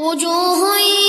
我就会